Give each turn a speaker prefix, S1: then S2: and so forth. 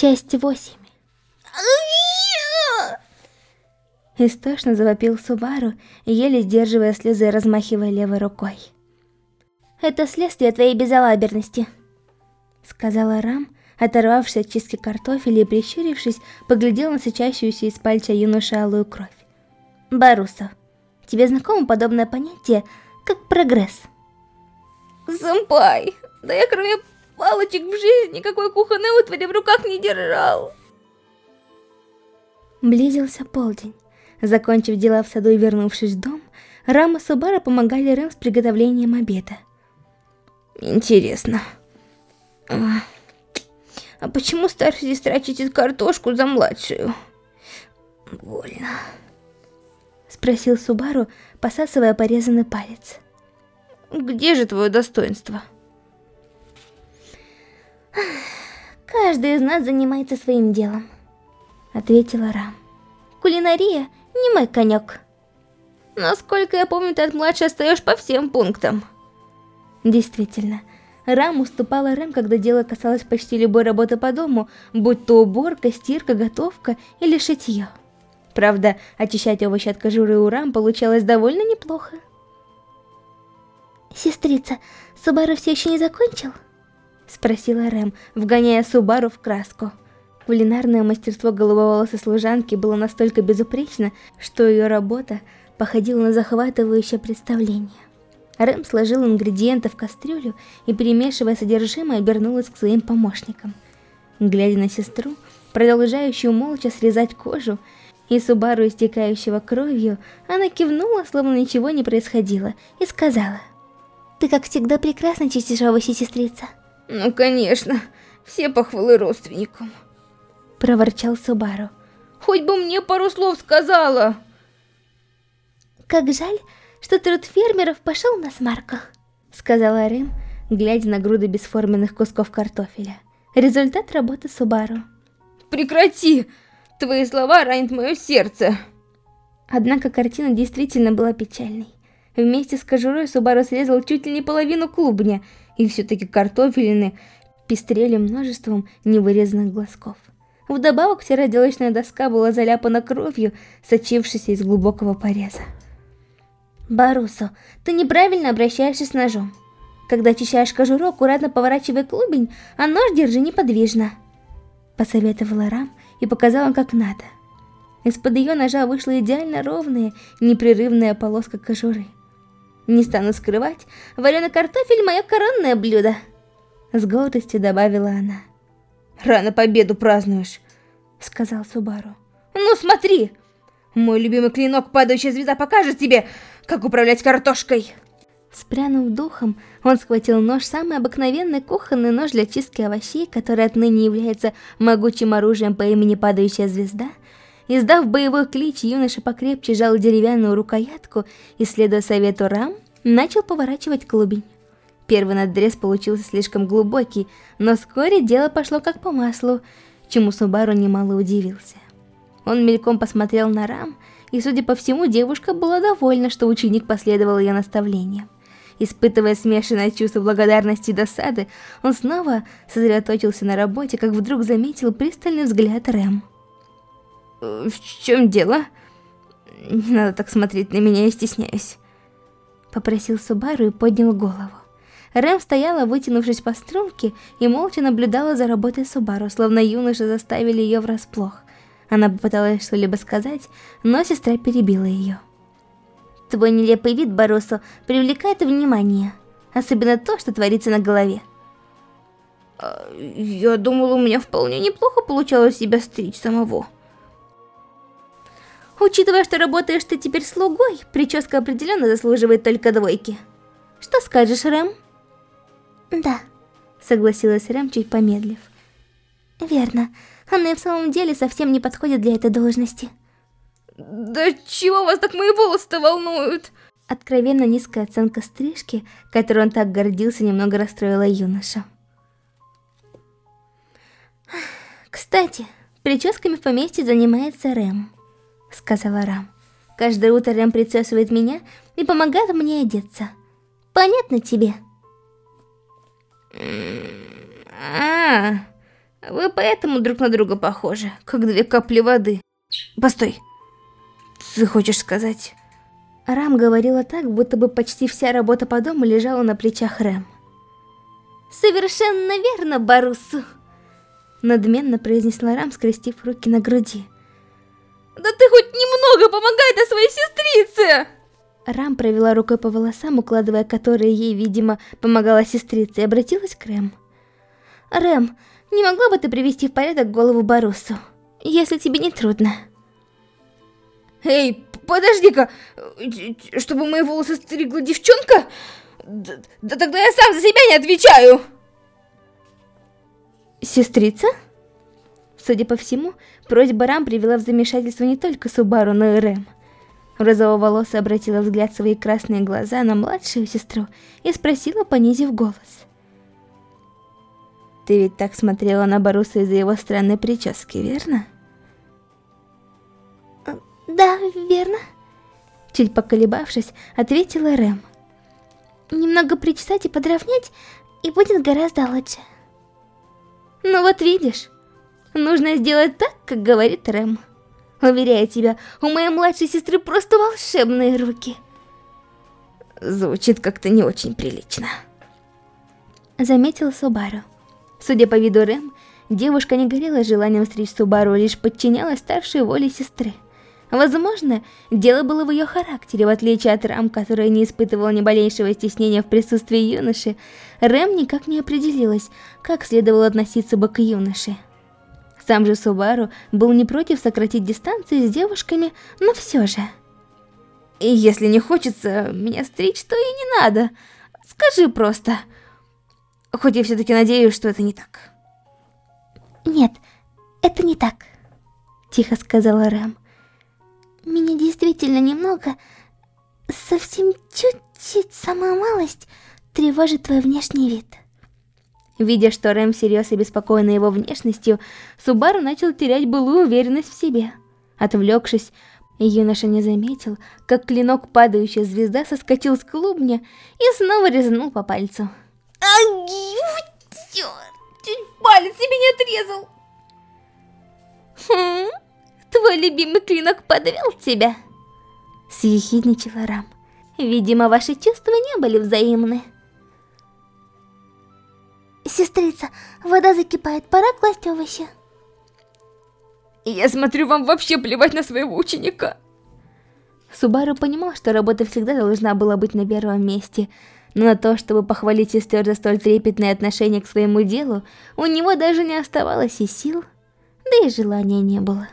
S1: Часть 8 Истошно завопил Субару, еле сдерживая слезы и размахивая левой рукой. «Это следствие твоей безалаберности», — сказала Рам, оторвавшись от чистки картофеля и прищурившись, поглядел на сочащуюся из пальца юноши алую кровь. «Барусо, тебе знакомо подобное понятие, как прогресс?»
S2: «Сэмпай, да я кроме палочек в жизни никакой кухонной утвари в руках не держал!»
S1: Близился полдень. Закончив дела в саду и вернувшись в дом, Рама и Субара помогали Рэм с приготовлением обеда.
S2: Интересно. А, а почему старшая сестра чистит картошку за младшую? Больно.
S1: Спросил Субару, посасывая порезанный палец.
S2: Где же твое достоинство?
S1: Каждый из нас занимается своим делом, ответила Рам. Кулинария не мой конек.
S2: Насколько я помню, ты от младшей остаешь по всем пунктам.
S1: Действительно, Рам уступала Рэм, когда дело касалось почти любой работы по дому, будь то уборка, стирка, готовка или шитье. Правда, очищать овощи от кожуры у Рам получалось довольно неплохо. «Сестрица, Субару все еще не закончил?» Спросила Рэм, вгоняя Субару в краску. Кулинарное мастерство голубоволосой служанки было настолько безупречно, что ее работа походила на захватывающее представление. Рэм сложил ингредиенты в кастрюлю и, перемешивая содержимое, обернулась к своим помощникам. Глядя на сестру, продолжающую молча срезать кожу, и Субару, истекающего кровью, она кивнула, словно ничего не происходило, и сказала. «Ты, как всегда, прекрасно чистишь овощи, сестрица».
S2: «Ну, конечно, все похвалы родственникам», —
S1: проворчал Субару.
S2: «Хоть бы мне пару слов сказала!»
S1: «Как жаль, что труд фермеров пошел на смарках», — сказала Рэм, глядя на груды бесформенных кусков картофеля. Результат работы Субару.
S2: «Прекрати! Твои слова ранят мое сердце!»
S1: Однако картина действительно была печальной. Вместе с кожурой Субару срезал чуть ли не половину клубня, и все-таки картофелины пестрели множеством невырезанных глазков. Вдобавок вся разделочная доска была заляпана кровью, сочившейся из глубокого пореза. Барусо, ты неправильно обращаешься с ножом. Когда очищаешь кожуру, аккуратно поворачивай клубень, а нож держи неподвижно. Посоветовала Рам и показала, как надо. Из-под ее ножа вышла идеально ровная, непрерывная полоска кожуры. Не стану скрывать, вареный картофель – мое коронное блюдо. С гордостью добавила она.
S2: «Рано победу празднуешь», — сказал Субару. «Ну смотри, мой любимый клинок «Падающая звезда» покажет тебе, как управлять картошкой!»
S1: Спрянув духом, он схватил нож, самый обыкновенный кухонный нож для чистки овощей, который отныне является могучим оружием по имени Падающая Звезда. Издав боевой клич, юноша покрепче жал деревянную рукоятку и, следуя совету Рам, начал поворачивать клубень. Первый надрез получился слишком глубокий, но вскоре дело пошло как по маслу, чему Субару немало удивился. Он мельком посмотрел на Рам, и, судя по всему, девушка была довольна, что ученик последовал ее наставлениям. Испытывая смешанное чувство благодарности и досады, он снова сосредоточился на работе, как вдруг заметил пристальный взгляд Рэм.
S2: «Э, «В чем дело? Не надо так смотреть на меня, я стесняюсь», —
S1: попросил Субару и поднял голову. Рэм стояла, вытянувшись по струнке, и молча наблюдала за работой Субару, словно юноши заставили ее врасплох. Она попыталась что-либо сказать, но сестра перебила ее. Твой нелепый вид, Боросо, привлекает внимание. Особенно то, что творится на голове.
S2: А, я думала, у меня вполне неплохо получалось себя стричь самого.
S1: Учитывая, что работаешь ты теперь слугой, прическа определенно заслуживает только двойки. Что скажешь, Рэм? Да, согласилась Рэм, чуть помедлив. Верно. Она и в самом деле совсем не подходит для этой должности.
S2: Да чего вас так мои волосы-то волнуют?
S1: Откровенно низкая оценка стрижки, которой он так гордился, немного расстроила юноша. Кстати, прическами в поместье занимается Рэм, сказала Рам. Каждое утро Рэм причесывает меня и помогает мне одеться. Понятно тебе?
S2: А, -а, -а Вы поэтому друг на друга похожи, как две капли воды. Постой. Ты хочешь сказать...
S1: Рам говорила так, будто бы почти вся работа по дому лежала на плечах Рэм. «Совершенно верно, Барусу!» Надменно произнесла Рам, скрестив руки на груди.
S2: «Да ты хоть немного помогай до своей сестрице!»
S1: Рам провела рукой по волосам, укладывая которые ей, видимо, помогала сестрица, и обратилась к Рэм. «Рэм, не могла бы ты привести в порядок голову Барусу, если тебе не трудно?»
S2: «Эй, подожди-ка, чтобы мои волосы стригла девчонка? Да, да тогда я сам за себя не отвечаю!»
S1: «Сестрица?» Судя по всему, просьба Рам привела в замешательство не только Субару, но и Рэм. Розоволосая обратила взгляд свои красные глаза на младшую сестру и спросила, понизив голос. «Ты ведь так смотрела на Баруса из-за его странной прически, верно?» «Да, верно», — чуть поколебавшись, ответила Рэм. «Немного причесать и подровнять, и будет гораздо лучше». «Ну вот видишь, нужно сделать так, как говорит Рэм». Уверяю тебя, у моей младшей сестры просто волшебные руки.
S2: Звучит как-то не очень прилично.
S1: Заметила Субару. Судя по виду Рэм, девушка не горела желанием встретить Субару, лишь подчинялась старшей воле сестры. Возможно, дело было в ее характере, в отличие от Рам, которая не испытывала ни малейшего стеснения в присутствии юноши, Рэм никак не определилась, как следовало относиться бы к юноше. Сам же Субару был не против сократить дистанцию с девушками, но все же.
S2: И если не хочется меня стричь, то и не надо. Скажи просто. Хоть я все-таки надеюсь, что это не так.
S1: Нет, это не так, тихо сказала Рэм. Меня действительно немного, совсем чуть-чуть, самая малость, тревожит твой внешний вид. Видя, что Рэм всерьез обеспокоена его внешностью, Субару начал терять былую уверенность в себе. Отвлекшись, юноша не заметил, как клинок падающая звезда соскочил с клубня и снова резанул по пальцу.
S2: Ай, чуть палец себе не отрезал.
S1: Хм, твой любимый клинок подвел тебя? Съехидничала Рам. Видимо, ваши чувства не были взаимны. Сестрица, вода закипает, пора класть овощи.
S2: Я смотрю, вам вообще плевать на своего ученика.
S1: Субару понимал, что работа всегда должна была быть на первом месте, но на то, чтобы похвалить сестер за столь трепетное отношение к своему делу, у него даже не оставалось и сил, да и желания не было.